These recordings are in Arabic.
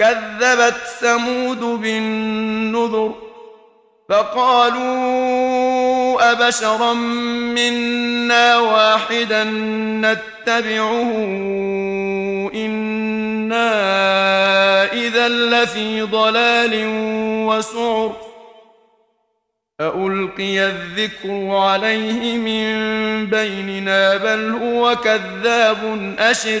كذبت ثمود بالنذر فقالوا أبشرا منا واحدا نتبعه إنا إذا لفي ضلال وسعر فألقي الذكر عليه من بيننا بل هو كذاب أشر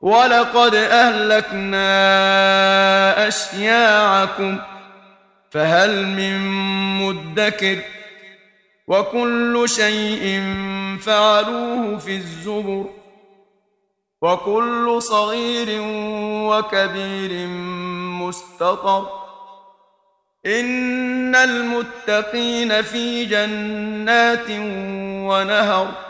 وَلَقَدْ أَهْلَكْنَا أَشْيَاعَكُمْ فَهَلْ مِن مُدَّكِرٍ وَكُلُّ شَيْءٍ فَعَلُوهُ فِي الزُّبُرِ وَكُلُّ صَغِيرٍ وَكَبِيرٍ مُسْتَطَرٍ إِنَّ الْمُتَّقِينَ فِي جَنَّاتٍ وَنَهَرٍ